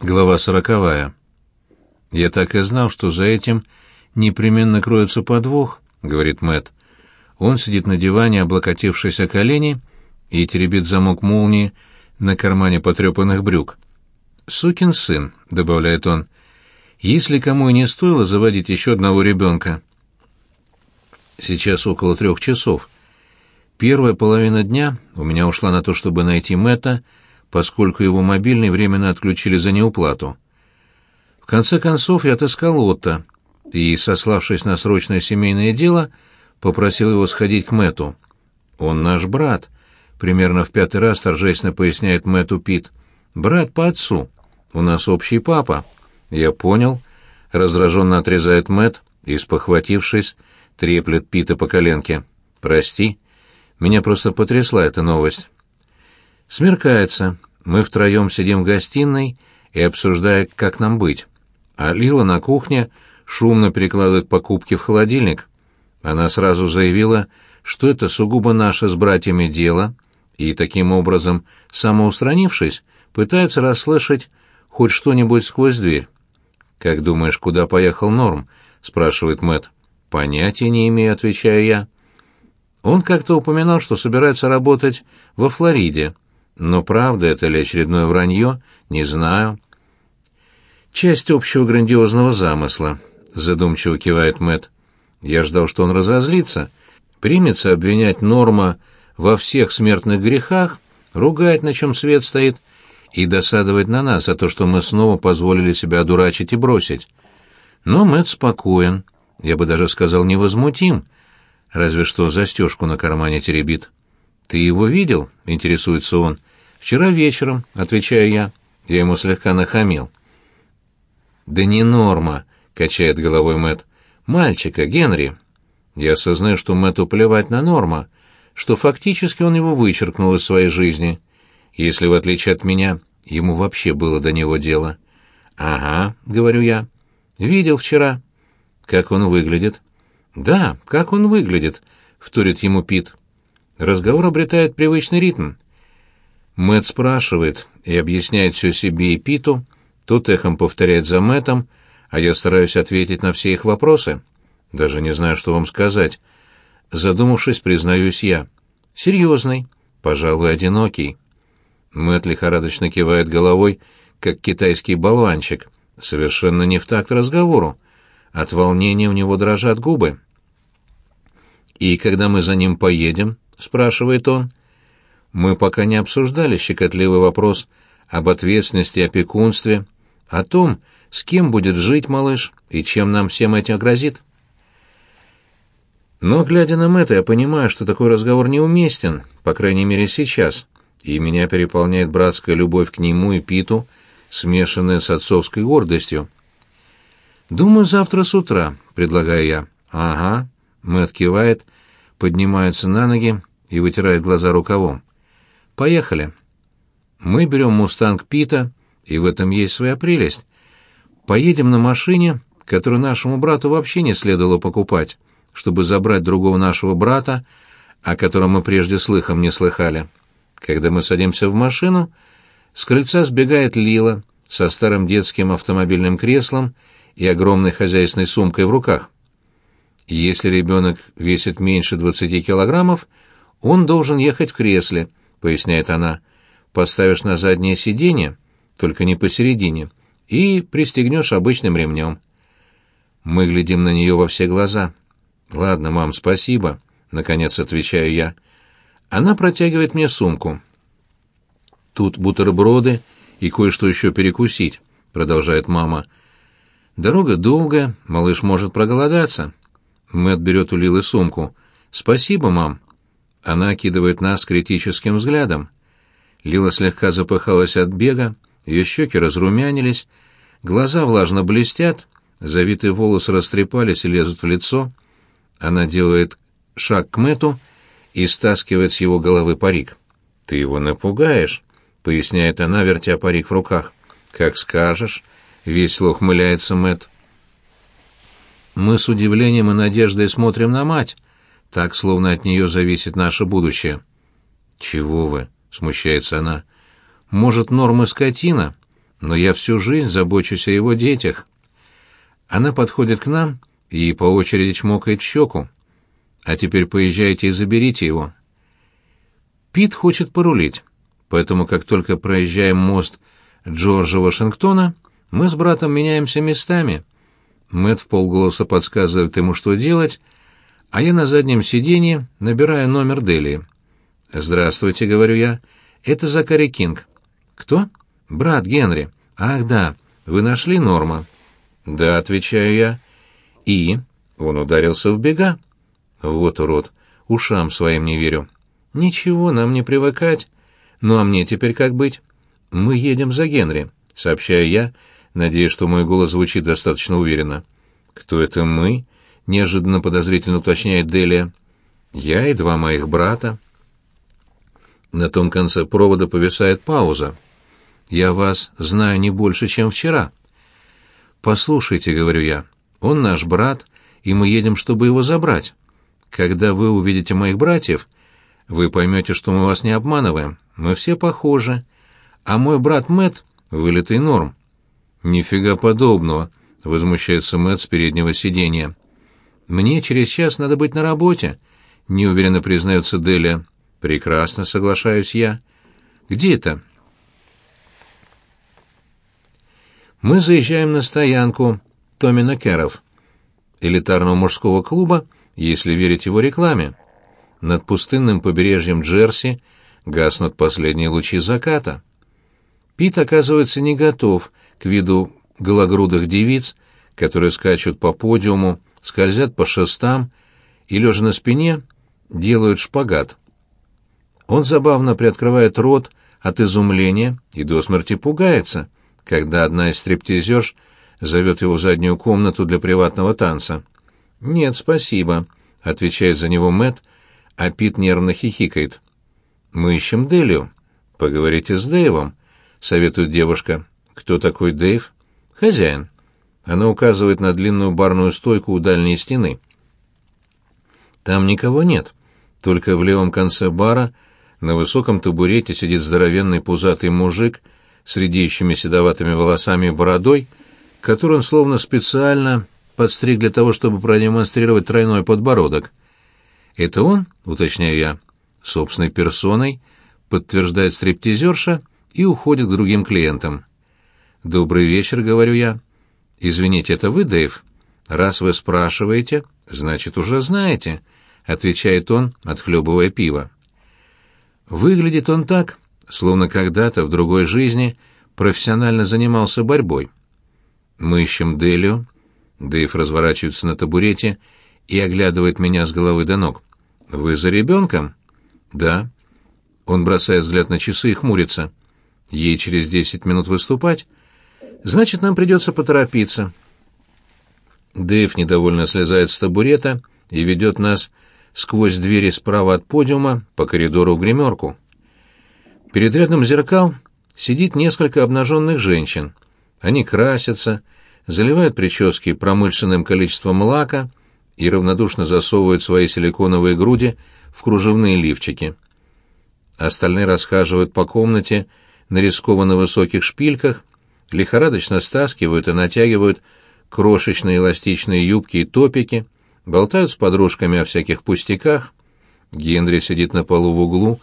Глава сороковая. «Я так и знал, что за этим непременно кроется подвох», — говорит Мэт. Он сидит на диване, облокотившись о колени, и теребит замок молнии на кармане потрепанных брюк. «Сукин сын», — добавляет он, — «если кому и не стоило заводить еще одного ребенка». Сейчас около трех часов. Первая половина дня у меня ушла на то, чтобы найти Мэтта, — поскольку его мобильный временно отключили за неуплату. В конце концов я отыскал Отто и, сославшись на срочное семейное дело, попросил его сходить к Мэту. «Он наш брат», — примерно в пятый раз торжественно поясняет Мэту Пит. «Брат по отцу. У нас общий папа». «Я понял», — раздраженно отрезает Мэт и, спохватившись, треплет Пита по коленке. «Прости, меня просто потрясла эта новость». Смеркается. Мы втроем сидим в гостиной и обсуждаем, как нам быть. А Лила на кухне шумно перекладывает покупки в холодильник. Она сразу заявила, что это сугубо наше с братьями дело, и таким образом, самоустранившись, пытается расслышать хоть что-нибудь сквозь дверь. «Как думаешь, куда поехал Норм?» — спрашивает Мэт. «Понятия не имею», — отвечаю я. Он как-то упоминал, что собирается работать во Флориде, но правда это или очередное вранье, не знаю. Часть общего грандиозного замысла, задумчиво кивает Мэт. Я ждал, что он разозлится, примется обвинять Норма во всех смертных грехах, ругать, на чем свет стоит, и досадовать на нас за то, что мы снова позволили себя одурачить и бросить. Но Мэт спокоен, я бы даже сказал невозмутим, разве что застежку на кармане теребит. «Ты его видел?» — интересуется он. «Вчера вечером», — отвечаю я. Я ему слегка нахамил. «Да не норма», — качает головой Мэт. «Мальчика, Генри». Я осознаю, что Мэтту плевать на норма, что фактически он его вычеркнул из своей жизни. Если, в отличие от меня, ему вообще было до него дело. «Ага», — говорю я. «Видел вчера». «Как он выглядит?» «Да, как он выглядит», — вторит ему Пит. Разговор обретает привычный ритм. Мэт спрашивает и объясняет все себе и Питу, тот эхом повторяет за Мэтом, а я стараюсь ответить на все их вопросы. Даже не знаю, что вам сказать. Задумавшись, признаюсь я. Серьезный, пожалуй, одинокий. Мэт лихорадочно кивает головой, как китайский болванчик, совершенно не в такт разговору. От волнения у него дрожат губы. «И когда мы за ним поедем?» — спрашивает он. Мы пока не обсуждали щекотливый вопрос об ответственности и опекунстве, о том, с кем будет жить малыш и чем нам всем этим грозит. Но, глядя на Мэтта, я понимаю, что такой разговор неуместен, по крайней мере сейчас, и меня переполняет братская любовь к нему и Питу, смешанная с отцовской гордостью. «Думаю, завтра с утра», — предлагаю я. «Ага», — Мэтт кивает, поднимается на ноги и вытирает глаза рукавом. Поехали. Мы берем «Мустанг» Пита, и в этом есть своя прелесть. Поедем на машине, которую нашему брату вообще не следовало покупать, чтобы забрать другого нашего брата, о котором мы прежде слыхом не слыхали. Когда мы садимся в машину, с крыльца сбегает Лила со старым детским автомобильным креслом и огромной хозяйственной сумкой в руках. Если ребенок весит меньше 20 килограммов, он должен ехать в кресле —— поясняет она. «Поставишь на заднее сиденье, только не посередине, и пристегнешь обычным ремнем». Мы глядим на нее во все глаза. «Ладно, мам, спасибо», — наконец отвечаю я. Она протягивает мне сумку. «Тут бутерброды и кое-что еще перекусить», — продолжает мама. «Дорога долгая, малыш может проголодаться». Мэтт берет у Лилы сумку. «Спасибо, мам». Она окидывает нас критическим взглядом. Лила слегка запыхалась от бега, ее щеки разрумянились, глаза влажно блестят, завитые волосы растрепались и лезут в лицо. Она делает шаг к Мэту и стаскивает с его головы парик. «Ты его напугаешь», — поясняет она, вертя парик в руках. «Как скажешь», — весело ухмыляется Мэт. Мы с удивлением и надеждой смотрим на мать — так, словно от нее зависит наше будущее. «Чего вы?» — смущается она. «Может, нормы скотина? но я всю жизнь забочусь о его детях. Она подходит к нам и по очереди чмокает в щеку. А теперь поезжайте и заберите его. Пит хочет порулить, поэтому как только проезжаем мост Джорджа Вашингтона, мы с братом меняемся местами. Мэтт в полголоса подсказывает ему, что делать, а я на заднем сиденье набираю номер Дели. «Здравствуйте», — говорю я. «Это Закари Кинг». «Кто?» «Брат Генри». «Ах, да. Вы нашли Норма?» «Да», — отвечаю я. «И?» Он ударился в бега. Вот урод. Ушам своим не верю. «Ничего, нам не привыкать. Ну а мне теперь как быть?» «Мы едем за Генри», — сообщаю я, надеясь, что мой голос звучит достаточно уверенно. «Кто это мы?» — неожиданно подозрительно уточняет Делия. «Я и два моих брата». На том конце провода повисает пауза. «Я вас знаю не больше, чем вчера». «Послушайте», — говорю я, — «он наш брат, и мы едем, чтобы его забрать. Когда вы увидите моих братьев, вы поймете, что мы вас не обманываем. Мы все похожи. А мой брат Мэт вылитый норм». «Нифига подобного», — возмущается Мэт с переднего сиденья. «Мне через час надо быть на работе», — неуверенно признается Делия. «Прекрасно, соглашаюсь я. Где это?» Мы заезжаем на стоянку Томина Керов, элитарного мужского клуба, если верить его рекламе. Над пустынным побережьем Джерси гаснут последние лучи заката. Пит оказывается не готов к виду гологрудых девиц, которые скачут по подиуму, скользят по шестам и, лежа на спине, делают шпагат. Он забавно приоткрывает рот от изумления и до смерти пугается — когда одна из стриптизерш зовет его в заднюю комнату для приватного танца. «Нет, спасибо», — отвечает за него Мэт, а Пит нервно хихикает. «Мы ищем Делию. Поговорите с Дэйвом», — советует девушка. «Кто такой Дэйв?» «Хозяин». Она указывает на длинную барную стойку у дальней стены. Там никого нет. Только в левом конце бара на высоком табурете сидит здоровенный пузатый мужик с редеющими седоватыми волосами и бородой, который он словно специально подстриг для того, чтобы продемонстрировать тройной подбородок. «Это он?» — уточняю я. «Собственной персоной», — подтверждает стриптизерша и уходит к другим клиентам. «Добрый вечер», — говорю я. «Извините, это вы, Дэйв?» «Раз вы спрашиваете, значит, уже знаете», — отвечает он, отхлебывая пиво. Выглядит он так, словно когда-то в другой жизни профессионально занимался борьбой. Мы ищем Делию. Дэйв разворачивается на табурете и оглядывает меня с головы до ног. «Вы за ребенком?» «Да». Он бросает взгляд на часы и хмурится. «Ей через десять минут выступать? Значит, нам придется поторопиться». Дэйв недовольно слезает с табурета и ведет нас сквозь двери справа от подиума по коридору в гримерку. Перед рядом зеркал сидит несколько обнаженных женщин. Они красятся, заливают прически промышленным количеством лака и равнодушно засовывают свои силиконовые груди в кружевные лифчики. Остальные расхаживают по комнате на рискованно высоких шпильках, лихорадочно стаскивают и натягивают крошечные эластичные юбки и топики, болтают с подружками о всяких пустяках. Генри сидит на полу в углу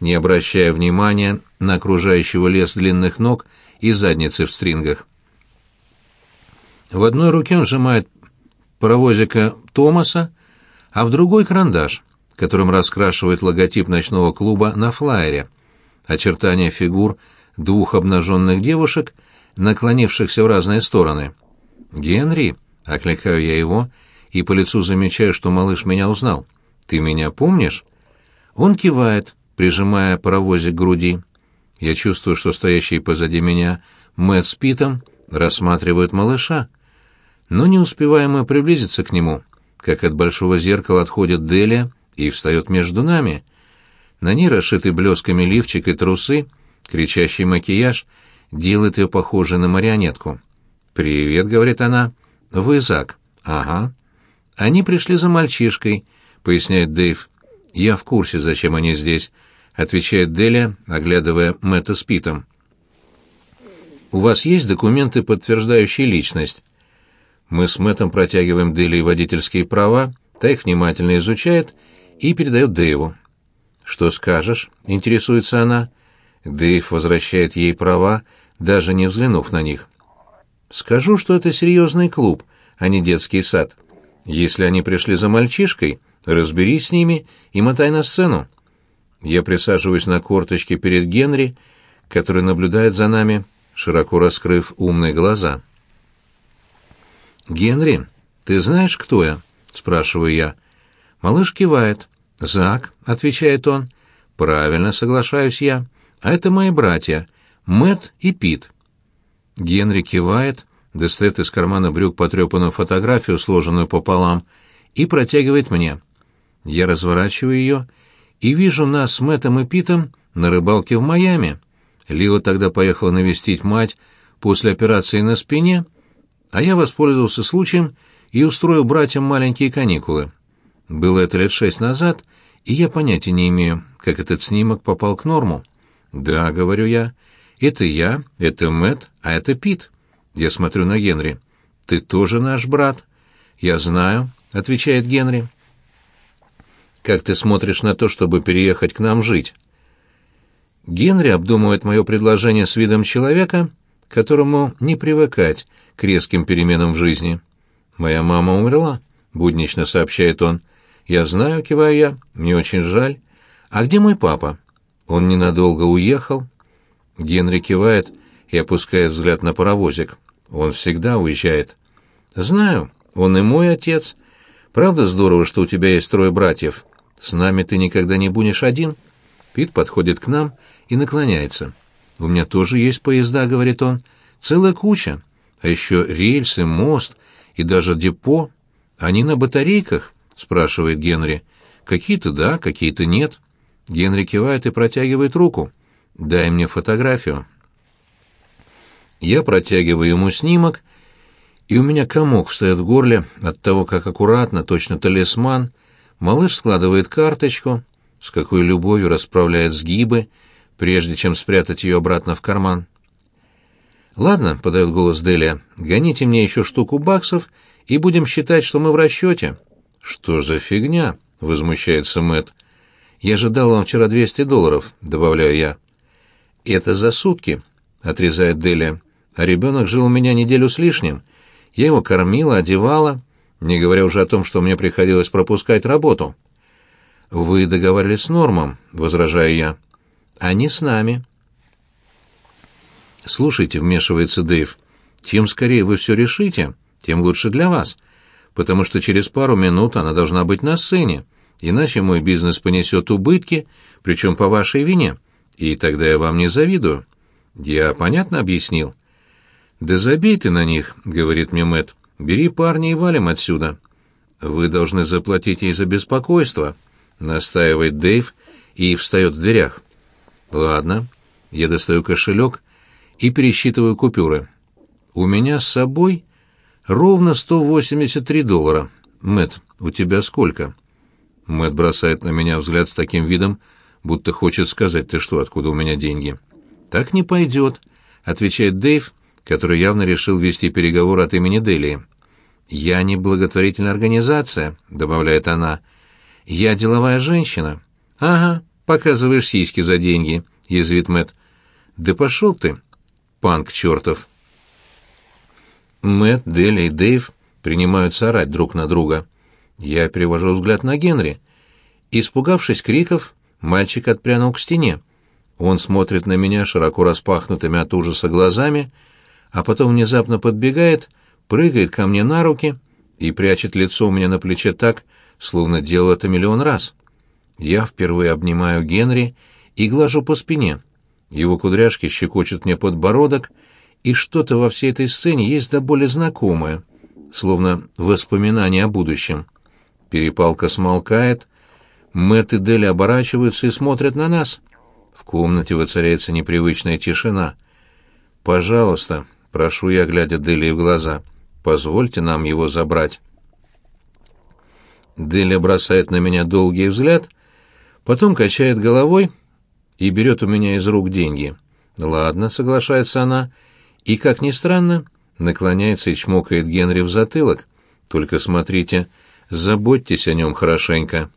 не обращая внимания на окружающего лес длинных ног и задницы в стрингах. В одной руке он сжимает паровозика Томаса, а в другой — карандаш, которым раскрашивает логотип ночного клуба на флайере. Очертания фигур двух обнаженных девушек, наклонившихся в разные стороны. «Генри!» — окликаю я его, и по лицу замечаю, что малыш меня узнал. «Ты меня помнишь?» Он кивает, прижимая паровозик к груди. Я чувствую, что стоящие позади меня Мэтт с Питом рассматривают малыша. Но не успеваем мы приблизиться к нему, как от большого зеркала отходит Делия и встает между нами. На ней расшитый блесками лифчик и трусы, кричащий макияж делает ее похожей на марионетку. «Привет», — говорит она. «Вы Зак?» «Ага». «Они пришли за мальчишкой», — поясняет Дэйв. «Я в курсе, зачем они здесь», — отвечает Деля, оглядывая Мэтта с Питом. У вас есть документы, подтверждающие личность? Мы с Мэттом протягиваем Дели водительские права, та их внимательно изучает и передает Дэйву. «Что скажешь?» — интересуется она. Дэйв возвращает ей права, даже не взглянув на них. «Скажу, что это серьезный клуб, а не детский сад. Если они пришли за мальчишкой, разберись с ними и мотай на сцену». Я присаживаюсь на корточке перед Генри, который наблюдает за нами, широко раскрыв умные глаза. «Генри, ты знаешь, кто я?» — спрашиваю я. Малыш кивает. «Зак», — отвечает он. «Правильно, соглашаюсь я. А это мои братья, Мэт и Пит». Генри кивает, достает из кармана брюк потрепанную фотографию, сложенную пополам, и протягивает мне. Я разворачиваю ее и вижу нас с Мэттом и Питом на рыбалке в Майами. Лила тогда поехала навестить мать после операции на спине, а я воспользовался случаем и устроил братьям маленькие каникулы. Было это лет шесть назад, и я понятия не имею, как этот снимок попал к норму. «Да», — говорю я, — «это я, это Мэт, а это Пит». Я смотрю на Генри. «Ты тоже наш брат?» «Я знаю», — отвечает Генри. «Как ты смотришь на то, чтобы переехать к нам жить?» Генри обдумывает мое предложение с видом человека, которому не привыкать к резким переменам в жизни. «Моя мама умерла», — буднично сообщает он. «Я знаю», — киваю я, — «мне очень жаль». «А где мой папа?» «Он ненадолго уехал». Генри кивает и опускает взгляд на паровозик. «Он всегда уезжает». «Знаю, он и мой отец. Правда здорово, что у тебя есть трое братьев? С нами ты никогда не будешь один». Пит подходит к нам и наклоняется. «У меня тоже есть поезда», — говорит он. «Целая куча. А еще рельсы, мост и даже депо. Они на батарейках?» — спрашивает Генри. «Какие-то да, какие-то нет». Генри кивает и протягивает руку. «Дай мне фотографию». Я протягиваю ему снимок, и у меня комок встает в горле от того, как аккуратно, точно талисман, малыш складывает карточку, с какой любовью расправляет сгибы, прежде чем спрятать ее обратно в карман. «Ладно», — подает голос Делия, — «гоните мне еще штуку баксов, и будем считать, что мы в расчете». «Что за фигня?» — возмущается Мэт. «Я же дал вам вчера 200 долларов», — добавляю я. «Это за сутки», — отрезает Делия. «А ребенок жил у меня неделю с лишним. Я его кормила, одевала, не говоря уже о том, что мне приходилось пропускать работу». «Вы договаривались с Нормом», — возражаю я. «А не с нами». «Слушайте», — вмешивается Дэйв, — «чем скорее вы все решите, тем лучше для вас, потому что через пару минут она должна быть на сцене, иначе мой бизнес понесет убытки, причем по вашей вине, и тогда я вам не завидую». «Я понятно объяснил?» «Да забей ты на них», — говорит мне Мэтт. «Бери парня и валим отсюда». «Вы должны заплатить ей за беспокойство», — настаивает Дэйв и встает в дверях. «Ладно». Я достаю кошелек и пересчитываю купюры. У меня с собой ровно 183 доллара. Мэт, у тебя сколько? Мэт бросает на меня взгляд с таким видом, будто хочет сказать, ты что, откуда у меня деньги? Так не пойдет, отвечает Дэйв, который явно решил вести переговоры от имени Делии. «Я не благотворительная организация», — добавляет она. «Я деловая женщина». «Ага, показываешь сиськи за деньги», — язвит Мэтт. «Да пошел ты, панк чертов!» Мэтт, Дели и Дэйв принимаются орать друг на друга. Я перевожу взгляд на Генри. Испугавшись криков, мальчик отпрянул к стене. Он смотрит на меня широко распахнутыми от ужаса глазами, а потом внезапно подбегает, прыгает ко мне на руки и прячет лицо у меня на плече так, словно делал это миллион раз. Я впервые обнимаю Генри и глажу по спине. Его кудряшки щекочут мне подбородок, и что-то во всей этой сцене есть до более знакомое, словно воспоминание о будущем. Перепалка смолкает, Мэтт и Дели оборачиваются и смотрят на нас. В комнате воцаряется непривычная тишина. «Пожалуйста», — прошу я, глядя Дели в глаза, — «позвольте нам его забрать». Деля бросает на меня долгий взгляд, потом качает головой и берет у меня из рук деньги. «Ладно», — соглашается она, и, как ни странно, наклоняется и чмокает Генри в затылок. Только смотрите, заботьтесь о нем хорошенько.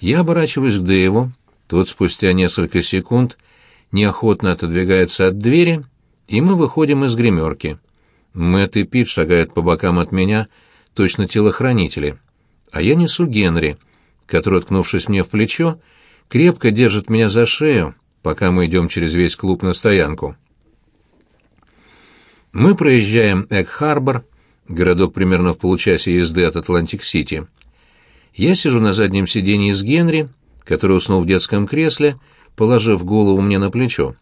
Я оборачиваюсь к Дэйву, тот спустя несколько секунд неохотно отодвигается от двери, и мы выходим из гримерки. Мэтт и Пит шагают по бокам от меня, точно телохранители, а я несу Генри, который, ткнувшись мне в плечо, крепко держит меня за шею, пока мы идем через весь клуб на стоянку. Мы проезжаем Эгг-Харбор, городок примерно в получасе езды от Атлантик-Сити. Я сижу на заднем сиденье с Генри, который уснул в детском кресле, положив голову мне на плечо.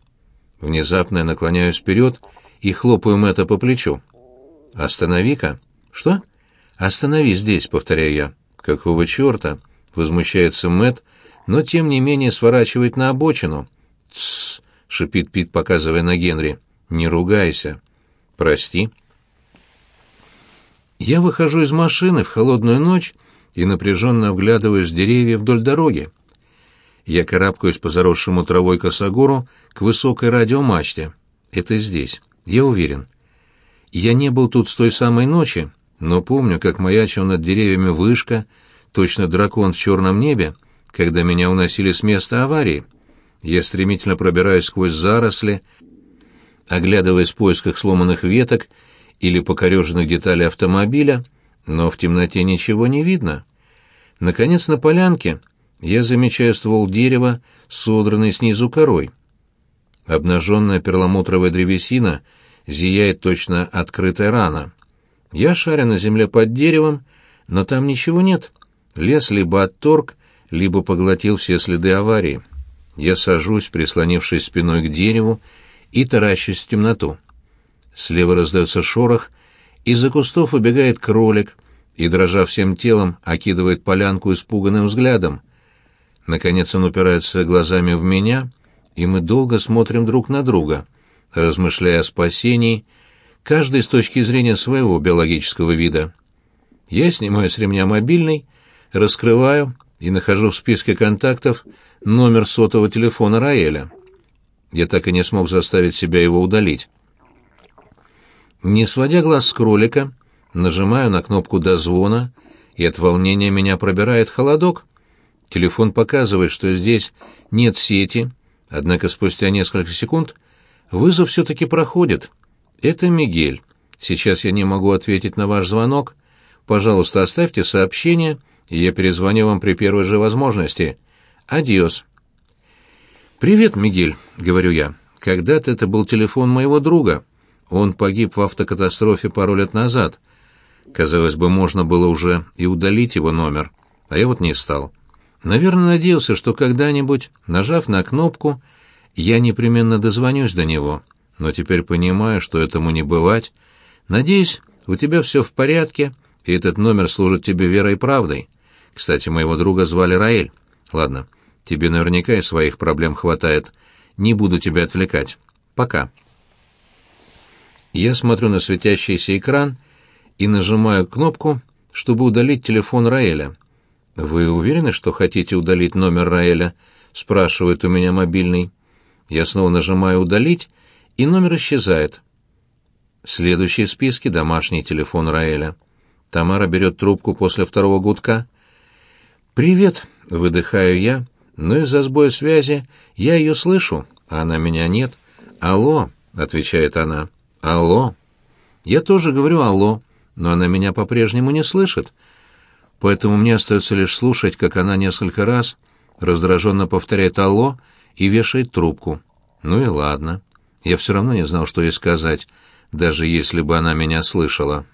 Внезапно я наклоняюсь вперед и хлопаю Мэтта по плечу. «Останови-ка!» «Что?» «Останови здесь», — повторяю я. «Какого черта?» — возмущается Мэтт, но тем не менее сворачивает на обочину. «Тссс!» — шипит Пит, показывая на Генри. «Не ругайся!» «Прости!» Я выхожу из машины в холодную ночь и напряженно вглядываюсь в деревья вдоль дороги. Я карабкаюсь по заросшему травой косогору к высокой радиомачте. Это здесь, я уверен. Я не был тут с той самой ночи, но помню, как маячил над деревьями вышка, точно дракон в черном небе, когда меня уносили с места аварии. Я стремительно пробираюсь сквозь заросли, оглядываясь в поисках сломанных веток или покореженных деталей автомобиля, но в темноте ничего не видно. Наконец на полянке я замечаю ствол дерева, содранный снизу корой. Обнаженная перламутровая древесина зияет точно открытая рана. Я шарю на земле под деревом, но там ничего нет. Лес либо отторг, либо поглотил все следы аварии. Я сажусь, прислонившись спиной к дереву, и таращусь в темноту. Слева раздается шорох, из-за кустов убегает кролик и, дрожа всем телом, окидывает полянку испуганным взглядом. Наконец он упирается глазами в меня, и мы долго смотрим друг на друга, размышляя о спасении, каждый с точки зрения своего биологического вида. Я снимаю с ремня мобильный, раскрываю и нахожу в списке контактов номер сотового телефона Раэля. Я так и не смог заставить себя его удалить. Не сводя глаз с кролика, нажимаю на кнопку дозвона, и от волнения меня пробирает холодок. Телефон показывает, что здесь нет сети, однако спустя несколько секунд вызов все-таки проходит. Это Мигель. Сейчас я не могу ответить на ваш звонок. Пожалуйста, оставьте сообщение, и я перезвоню вам при первой же возможности. Адиос. «Привет, Мигель», — говорю я. «Когда-то это был телефон моего друга. Он погиб в автокатастрофе пару лет назад. Казалось бы, можно было уже и удалить его номер, а я вот не стал. Наверное, надеялся, что когда-нибудь, нажав на кнопку, я непременно дозвонюсь до него. Но теперь понимаю, что этому не бывать. Надеюсь, у тебя все в порядке, и этот номер служит тебе верой и правдой. Кстати, моего друга звали Раэль. Ладно». Тебе наверняка и своих проблем хватает. Не буду тебя отвлекать. Пока. Я смотрю на светящийся экран и нажимаю кнопку, чтобы удалить телефон Раэля. «Вы уверены, что хотите удалить номер Раэля?» — спрашивает у меня мобильный. Я снова нажимаю «удалить», и номер исчезает. Следующий в списке — домашний телефон Раэля. Тамара берет трубку после второго гудка. «Привет», — выдыхаю я, но из-за сбоя связи я ее слышу, а она меня нет. «Алло», — отвечает она, — «алло». Я тоже говорю «алло», но она меня по-прежнему не слышит. Поэтому мне остается лишь слушать, как она несколько раз раздраженно повторяет «алло» и вешает трубку. Ну и ладно. Я все равно не знал, что ей сказать, даже если бы она меня слышала.